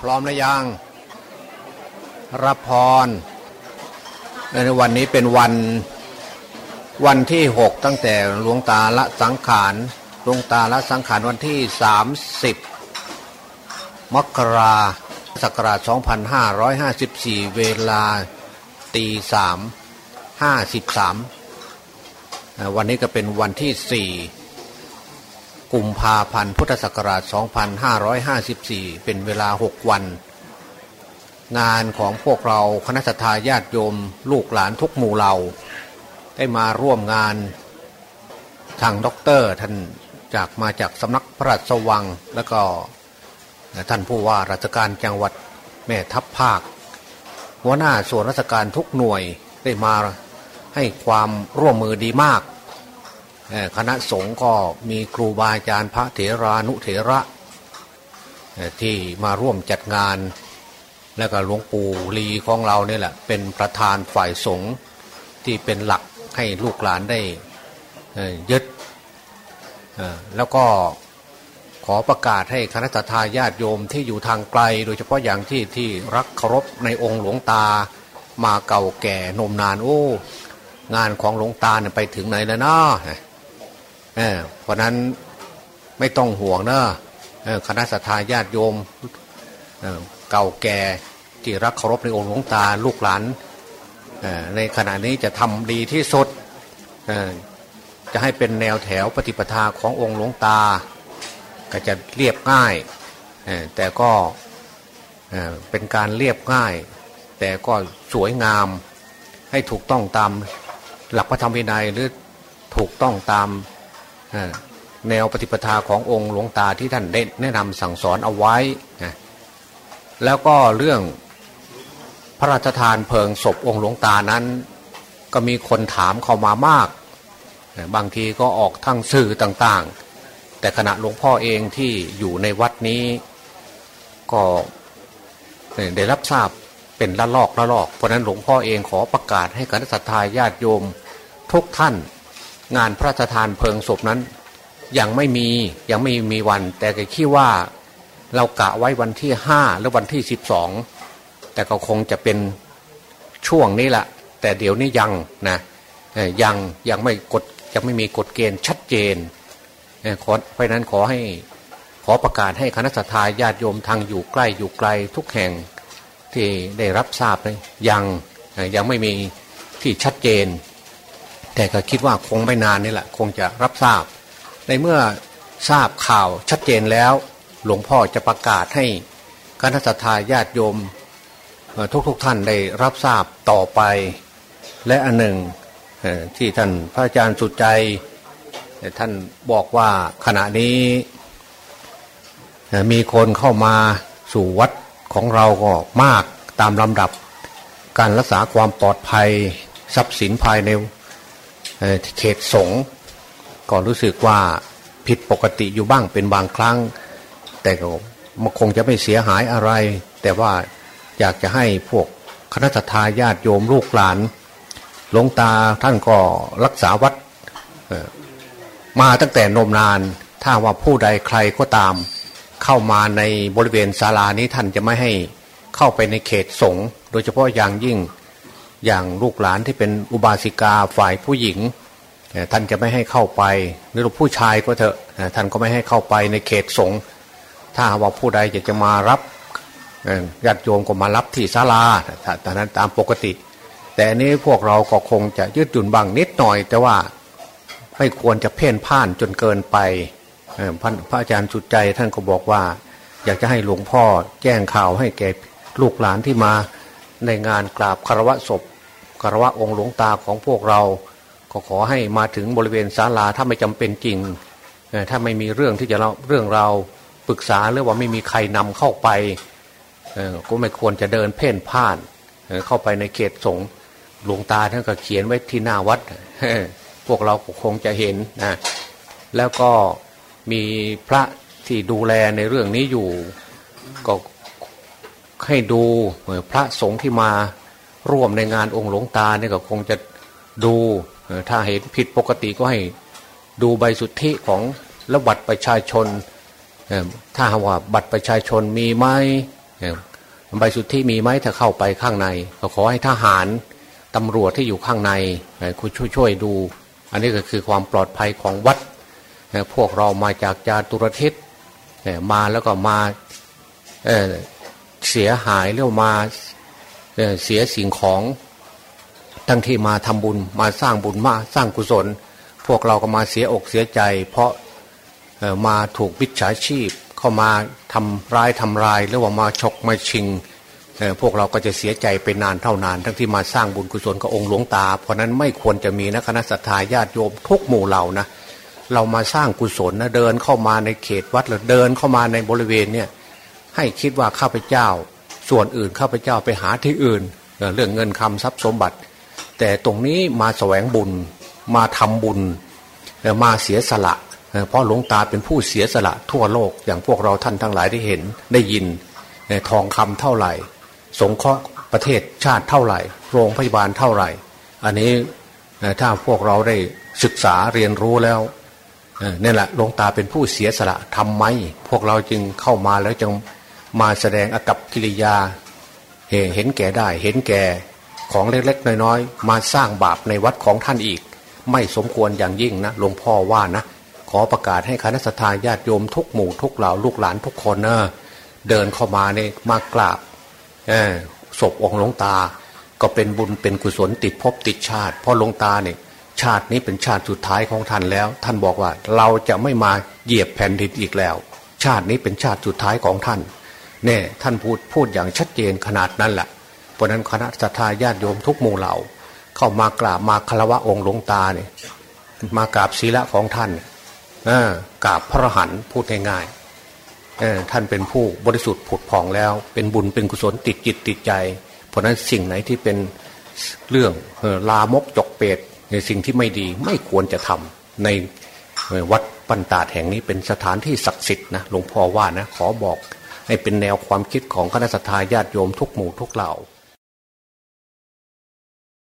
พร้อมหรือยัง รับพรในวันนี้เป็นวันวันที่หกตั้งแต่หลวงตาละสังขารหลวงตาละสังขารวันที่สามสิบมกราศักราช2554 เวลาตีสามห้าสิบสามวันนี้ก็เป็นวันที่สี่ กุมภาพันธ์ พุทธศักราช 2554 เป็นเวลา 6 วัน งานของพวกเราคณะทาญาติโยมลูกหลานทุกหมู่เหล่า ได้มาร่วมงานทางด็อกเตอร์ท่านจากมาจากสำนักพระราชวัง แล้วก็ท่านผู้ว่าราชการจังหวัดแม่ทัพภาค หัวหน้าส่วนราชการทุกหน่วยได้มาให้ความร่วมมือดีมาก คณะสงฆ์ก็มีครูบาอาจารย์พระเถรานุเถระที่มาร่วมจัดงาน แล้วก็หลวงปู่ลีของเราเนี่ยแหละเป็นประธานฝ่ายสงฆ์ที่เป็นหลักให้ลูกหลานได้ยึดแล้วก็ขอประกาศให้คณะทาญาติโยมที่อยู่ทางไกล โดยเฉพาะอย่างที่ที่รักเคารพในองค์หลวงตามาเก่าแก่นมนานโอ้ งานของหลวงตาเนี่ยไปถึงไหนแล้วเนาะ เพราะนั้นไม่ต้องห่วงนะคณะสัตยาญาติโยมเเก่าแก่ที่รักเคารพในองค์หลวงตาลูกหลานในขณะนี้จะทำดีที่สุดจะให้เป็นแนวแถวปฏิปทาขององค์หลวงตา ก็จะเรียบง่าย แต่ก็เป็นการเรียบง่าย แต่ก็สวยงามให้ถูกต้องตามหลักพระธรรมวินัยหรือถูกต้องตาม แนวปฏิปทาขององค์หลวงตาที่ท่านได้แนะนำสั่งสอนเอาไว้นะแล้วก็เรื่องพระราชทานเพลิงศพองค์หลวงตานั้น ก็มีคนถามเข้ามามาก บางทีก็ออกทั้งสื่อต่างๆ แต่ขณะหลวงพ่อเองที่อยู่ในวัดนี้ ก็ได้รับทราบเป็นละลอกละลอก เพราะนั้นหลวงพ่อเองขอประกาศให้คณะสัตยาญาติโยมทุกท่าน งานพระราชทานเพลิงศพนั้น ยังไม่มียังไม่มีวัน แต่ก็คิดว่าเรากะไว้วันที่ห้าหรือวันที่สิบสองแต่ก็คงจะเป็นช่วงนี้แหละแต่เดี๋ยวนี้ยังนะยังยังไม่กดยังไม่มีกฎเกณฑ์ชัดเจนเพราะนั้นขอให้ขอประกาศให้คณะสัตยาญาติโยมทางอยู่ใกล้อยู่ไกลทุกแห่งที่ได้รับทราบเลยยังยังไม่มีที่ชัดเจน แต่ก็คิดว่าคงไม่นานนี่แหละคงจะรับทราบ ในเมื่อทราบข่าวชัดเจนแล้ว หลวงพ่อจะประกาศให้คณะทาญาติโยมทุกๆทท่านได้รับทราบต่อไป และอันหนึ่งที่ท่านพระอาจารย์สุดใจ ท่านบอกว่าขณะนี้มีคนเข้ามาสู่วัดของเราก็มากตามลำดับ การรักษาความปลอดภัยทรัพย์สินภายใน เขตสงก็รู้สึกว่าผิดปกติอยู่บ้างเป็นบางครั้ง แต่ก็มันคงจะไม่เสียหายอะไร แต่ว่าอยากจะให้พวกคณะทาญาติโยมลูกหลานหลวงตาท่านก็รักษาวัดมาตั้งแต่นมนาน ถ้าว่าผู้ใดใครก็ตาม เข้ามาในบริเวณศาลานี้ท่านจะไม่ให้เข้าไปในเขตสงโดยเฉพาะอย่างยิ่ง อย่างลูกหลานที่เป็นอุบาสิกาฝ่ายผู้หญิง ท่านจะไม่ให้เข้าไปหรือผู้ชายก็เถอะท่านก็ไม่ให้เข้าไปในเขตสงฆ์ถ้าว่าผู้ใดอยากจะมารับญาติโยมก็มารับที่ศาลาแต่นั้นตามปกติ แต่นี้พวกเราก็คงจะยืดหยุ่นบางนิดหน่อย แต่ว่าไม่ควรจะเพ่นพ่านจนเกินไปพระอาจารย์สุดใจท่านก็บอกว่า อยากจะให้หลวงพ่อแจ้งข่าวให้แก่ลูกหลานที่มาในงานกราบคารวะศพารวะองค์หลวงตาของพวกเรา ก็ขอให้มาถึงบริเวณศาลาถ้าไม่จำเป็นจริง ถ้าไม่มีเรื่องที่จะเล่าเรื่องเราปรึกษาหรือว่าไม่มีใครนำเข้าไปก็ไม่ควรจะเดินเพ่นพ่าน เข้าไปในเขตสงฆ์หลวงตาท่านก็เขียนไว้ที่หน้าวัด พวกเราคงจะเห็นนะแล้วก็มีพระที่ดูแลในเรื่องนี้อยู่ ก็ให้ดูพระสงฆ์ที่มา ร่วมในงานองค์หลวงตาเนี่ยก็คงจะดูถ้าเห็นผิดปกติก็ให้ดูใบสุทธิของระบัตรประชาชน ถ้าว่าบัตรประชาชนมีไหมใบสุทธิมีไหมถ้าเข้าไปข้างในก็ขอให้ทหารตำรวจที่อยู่ข้างในคุณช่วยช่วยดู อันนี้ก็คือความปลอดภัยของวัด พวกเรามาจากจาตุรทิศมาแล้วก็มาเเสียหายเรียกมา เสียสิ่งของทั้งที่มาทำบุญมาสร้างบุญมาสร้างกุศล พวกเราก็มาเสียอกเสียใจ เพราะมาถูกวิชาชีพ เข้ามาทำร้ายทำลายหรือว่ามาฉกมาชิงพวกเราก็จะเสียใจไปนานเท่านาน ทั้งที่มาสร้างบุญกุศลกับองค์หลวงตา เพราะนั้นไม่ควรจะมีนะคณะสัตยาญาติโยมทุกหมู่เหล่านะเรามาสร้างกุศลนะเดินเข้ามาในเขตวัดหรือเดินเข้ามาในบริเวณเนี่ยให้คิดว่าข้าพเจ้า ส่วนอื่นข้าพเจ้าไปหาที่อื่นเรื่องเงินคำทรัพย์สมบัติ แต่ตรงนี้มาแสวงบุญมาทำบุญมาเสียสละ เพราะหลวงตาเป็นผู้เสียสละทั่วโลกอย่างพวกเราท่านทั้งหลายได้เห็นได้ยินทองคำเท่าไหร่ สงเคราะห์ประเทศชาติเท่าไหร่ โรงพยาบาลเท่าไหร่ อันนี้ถ้าพวกเราได้ศึกษาเรียนรู้แล้วนี่แหละหลวงตาเป็นผู้เสียสละทำไม พวกเราจึงเข้ามาแล้วจึง มาแสดงอากับกิริยาเห็นแก่ได้เห็นแก่ของเล็กๆน้อยๆ มาสร้างบาปในวัดของท่านอีก ไม่สมควรอย่างยิ่งนะหลวงพ่อว่านะ ขอประกาศให้คณะสัตยาติโยมทุกหมู่ทุกเหล่าลูกหลานทุกคนเนเดินเข้ามาเนี่ยมากราบศพองค์หลวงตา ก็เป็นบุญเป็นกุศลติดภพติดชาติพราะหลวงตาเนี่ยชาตินี้เป็นชาติสุดท้ายของท่านแล้ว ท่านบอกว่าเราจะไม่มาเหยียบแผ่นดินอีกแล้ว ชาตินี้เป็นชาติสุดท้ายของท่าน เนี่ยท่านพูดพูดอย่างชัดเจนขนาดนั้นแหละเพราะนั้นคณะสัตยาติโยมทุกหมู่เหล่า เข้ามากราบมาคารวะองค์หลวงตาเนี่ยมากราบศีละของท่านกราบพระหันพูดง่ายๆท่านเป็นผู้บริสุทธิ์ผุดผ่องแล้ว เป็นบุญเป็นกุศลติดจิตติดใจ เพราะนั้นสิ่งไหนที่เป็นเรื่องลามกจกเปตในสิ่งที่ไม่ดีไม่ควรจะทำในวัดปันตาดแห่งนี้เป็นสถานที่ศักดิ์สิทธิ์นะหลวงพ่อว่านะขอบอก ให้เป็นแนวความคิดของคณะสัตยาญาติโยมทุกหมู่ทุกเหล่า